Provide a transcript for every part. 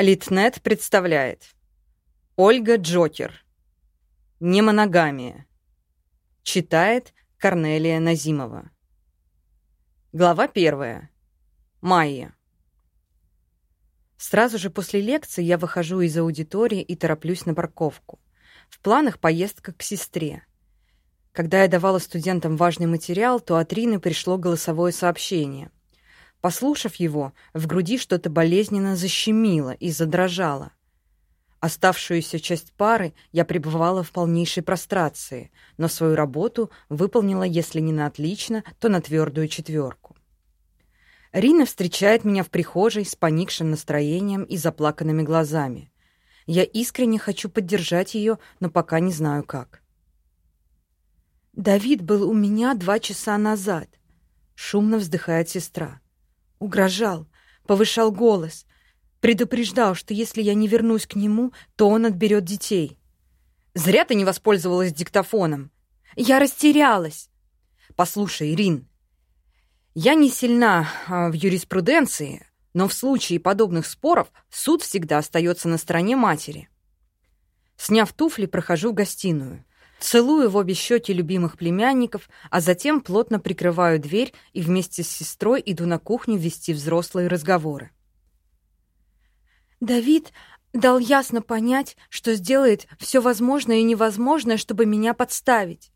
Литнет представляет Ольга Джокер Немоногамия Читает Корнелия Назимова Глава первая. Майя Сразу же после лекции я выхожу из аудитории и тороплюсь на парковку. В планах поездка к сестре. Когда я давала студентам важный материал, то от Рины пришло голосовое сообщение. Послушав его, в груди что-то болезненно защемило и задрожало. Оставшуюся часть пары я пребывала в полнейшей прострации, но свою работу выполнила, если не на отлично, то на твердую четверку. Рина встречает меня в прихожей с поникшим настроением и заплаканными глазами. Я искренне хочу поддержать ее, но пока не знаю как. «Давид был у меня два часа назад», — шумно вздыхает сестра. Угрожал, повышал голос, предупреждал, что если я не вернусь к нему, то он отберет детей. Зря ты не воспользовалась диктофоном. Я растерялась. Послушай, Ирин, я не сильна а, в юриспруденции, но в случае подобных споров суд всегда остается на стороне матери. Сняв туфли, прохожу в гостиную. Целую в обе щеки любимых племянников, а затем плотно прикрываю дверь и вместе с сестрой иду на кухню вести взрослые разговоры. Давид дал ясно понять, что сделает все возможное и невозможное, чтобы меня подставить.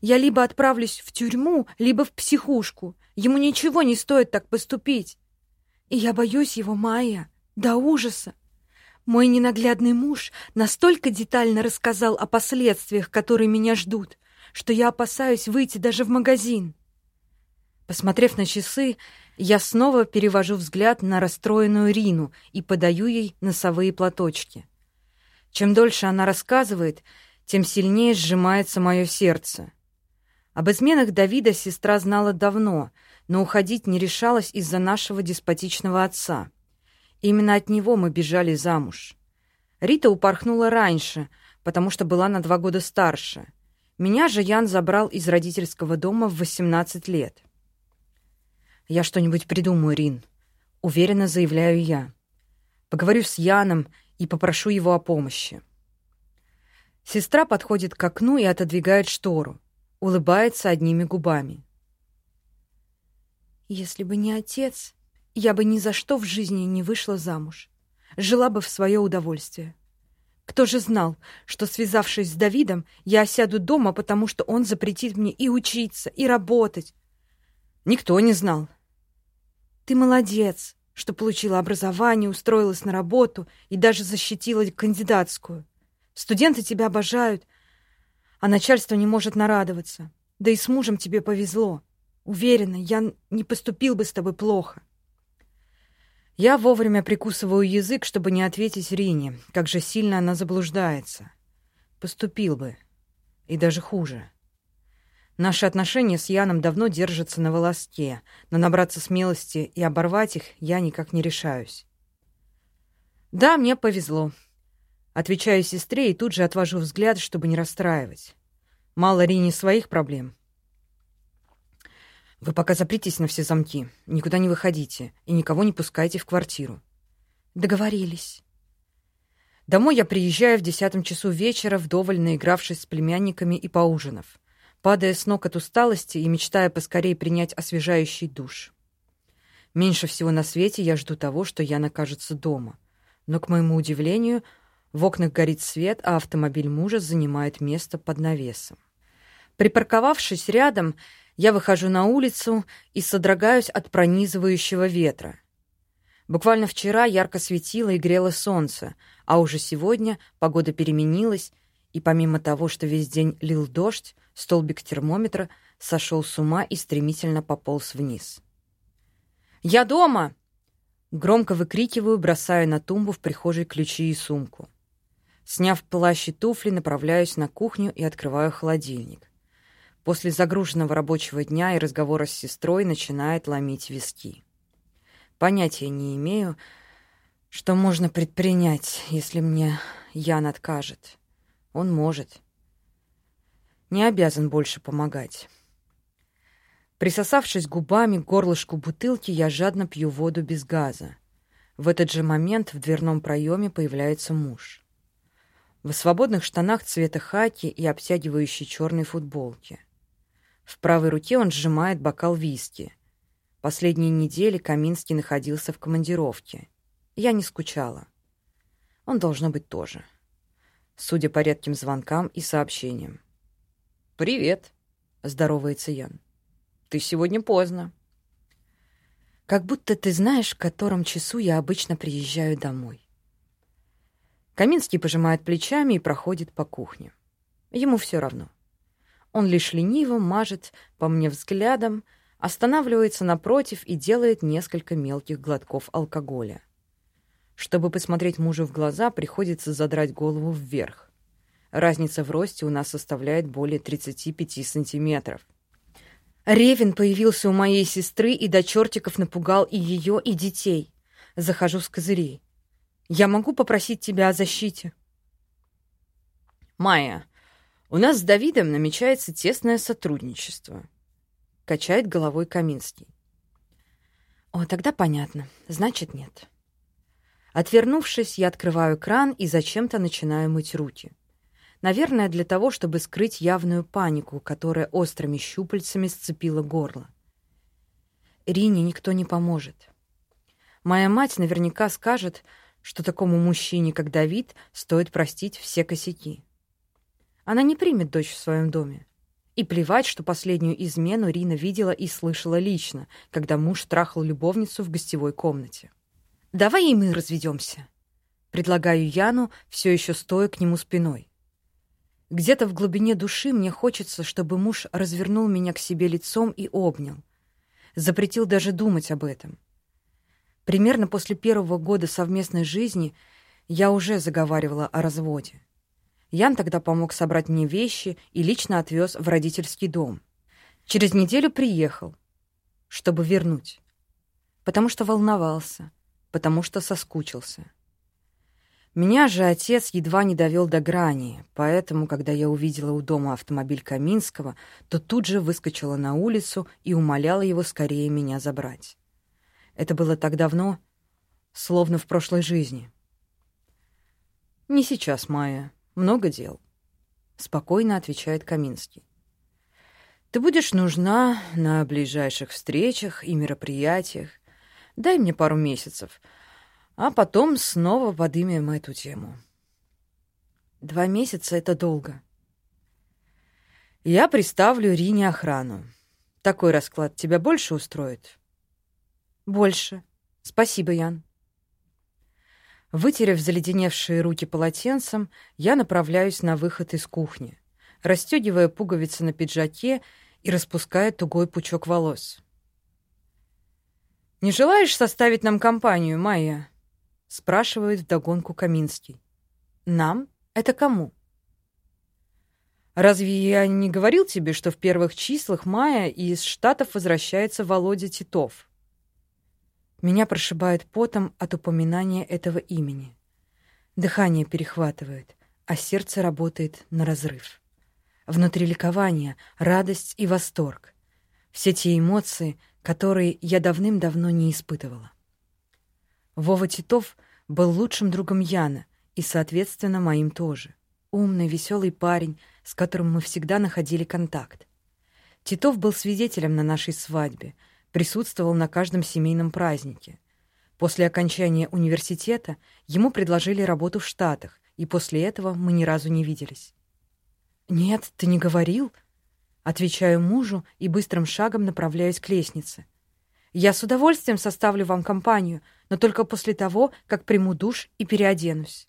Я либо отправлюсь в тюрьму, либо в психушку. Ему ничего не стоит так поступить. И я боюсь его, Майя, до ужаса. Мой ненаглядный муж настолько детально рассказал о последствиях, которые меня ждут, что я опасаюсь выйти даже в магазин. Посмотрев на часы, я снова перевожу взгляд на расстроенную Рину и подаю ей носовые платочки. Чем дольше она рассказывает, тем сильнее сжимается мое сердце. Об изменах Давида сестра знала давно, но уходить не решалась из-за нашего деспотичного отца — Именно от него мы бежали замуж. Рита упорхнула раньше, потому что была на два года старше. Меня же Ян забрал из родительского дома в 18 лет. «Я что-нибудь придумаю, Рин», — уверенно заявляю я. Поговорю с Яном и попрошу его о помощи. Сестра подходит к окну и отодвигает штору, улыбается одними губами. «Если бы не отец, я бы ни за что в жизни не вышла замуж. Жила бы в свое удовольствие. Кто же знал, что, связавшись с Давидом, я осяду дома, потому что он запретит мне и учиться, и работать? Никто не знал. Ты молодец, что получила образование, устроилась на работу и даже защитила кандидатскую. Студенты тебя обожают, а начальство не может нарадоваться. Да и с мужем тебе повезло. Уверена, я не поступил бы с тобой плохо. Я вовремя прикусываю язык, чтобы не ответить Рине, как же сильно она заблуждается. Поступил бы. И даже хуже. Наши отношения с Яном давно держатся на волоске, но набраться смелости и оборвать их я никак не решаюсь. «Да, мне повезло». Отвечаю сестре и тут же отвожу взгляд, чтобы не расстраивать. Мало Рине своих проблем. Вы пока запритесь на все замки, никуда не выходите и никого не пускайте в квартиру. Договорились. Домой я приезжаю в десятом часу вечера, вдоволь наигравшись с племянниками и поужинав, падая с ног от усталости и мечтая поскорее принять освежающий душ. Меньше всего на свете я жду того, что я накажется дома. Но, к моему удивлению, в окнах горит свет, а автомобиль мужа занимает место под навесом. Припарковавшись рядом, я выхожу на улицу и содрогаюсь от пронизывающего ветра. Буквально вчера ярко светило и грело солнце, а уже сегодня погода переменилась, и помимо того, что весь день лил дождь, столбик термометра сошел с ума и стремительно пополз вниз. «Я дома!» Громко выкрикиваю, бросая на тумбу в прихожей ключи и сумку. Сняв плащ и туфли, направляюсь на кухню и открываю холодильник. После загруженного рабочего дня и разговора с сестрой начинает ломить виски. Понятия не имею, что можно предпринять, если мне Ян откажет. Он может. Не обязан больше помогать. Присосавшись губами к горлышку бутылки, я жадно пью воду без газа. В этот же момент в дверном проеме появляется муж. В свободных штанах цвета хаки и обтягивающей черной футболке. В правой руке он сжимает бокал виски. Последние недели Каминский находился в командировке. Я не скучала. Он должно быть тоже. Судя по редким звонкам и сообщениям. «Привет», — здоровается Ян. «Ты сегодня поздно». «Как будто ты знаешь, в котором часу я обычно приезжаю домой». Каминский пожимает плечами и проходит по кухне. Ему все равно. Он лишь лениво мажет по мне взглядом, останавливается напротив и делает несколько мелких глотков алкоголя. Чтобы посмотреть мужу в глаза, приходится задрать голову вверх. Разница в росте у нас составляет более 35 сантиметров. Ревен появился у моей сестры и до чертиков напугал и ее, и детей. Захожу с козырей. Я могу попросить тебя о защите? Майя, у нас с Давидом намечается тесное сотрудничество. Качает головой Каминский. О, тогда понятно. Значит, нет. Отвернувшись, я открываю кран и зачем-то начинаю мыть руки. Наверное, для того, чтобы скрыть явную панику, которая острыми щупальцами сцепила горло. Рине никто не поможет. Моя мать наверняка скажет, что такому мужчине, как Давид, стоит простить все косяки. Она не примет дочь в своем доме. И плевать, что последнюю измену Рина видела и слышала лично, когда муж трахал любовницу в гостевой комнате. «Давай и мы разведемся», — предлагаю Яну, все еще стоя к нему спиной. Где-то в глубине души мне хочется, чтобы муж развернул меня к себе лицом и обнял. Запретил даже думать об этом. Примерно после первого года совместной жизни я уже заговаривала о разводе. Ян тогда помог собрать мне вещи и лично отвез в родительский дом. Через неделю приехал, чтобы вернуть. Потому что волновался, потому что соскучился. Меня же отец едва не довел до грани, поэтому, когда я увидела у дома автомобиль Каминского, то тут же выскочила на улицу и умоляла его скорее меня забрать. Это было так давно, словно в прошлой жизни. «Не сейчас, Майя», много дел. Спокойно отвечает Каминский. Ты будешь нужна на ближайших встречах и мероприятиях. Дай мне пару месяцев, а потом снова подымем эту тему. Два месяца — это долго. Я приставлю Рине охрану. Такой расклад тебя больше устроит? Больше. Спасибо, Ян. Вытерев заледеневшие руки полотенцем, я направляюсь на выход из кухни, расстегивая пуговицы на пиджаке и распуская тугой пучок волос. «Не желаешь составить нам компанию, Майя?» — спрашивает вдогонку Каминский. «Нам? Это кому?» «Разве я не говорил тебе, что в первых числах мая из Штатов возвращается Володя Титов?» Меня прошибает потом от упоминания этого имени. Дыхание перехватывает, а сердце работает на разрыв. Внутри ликование, радость и восторг. Все те эмоции, которые я давным-давно не испытывала. Вова Титов был лучшим другом Яна и, соответственно, моим тоже. Умный, веселый парень, с которым мы всегда находили контакт. Титов был свидетелем на нашей свадьбе — присутствовал на каждом семейном празднике. После окончания университета ему предложили работу в Штатах, и после этого мы ни разу не виделись. «Нет, ты не говорил?» Отвечаю мужу и быстрым шагом направляюсь к лестнице. «Я с удовольствием составлю вам компанию, но только после того, как приму душ и переоденусь».